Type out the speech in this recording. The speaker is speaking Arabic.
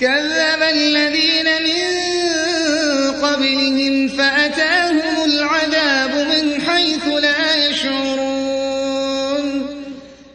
كذب الذين من قبلهم فأتاهم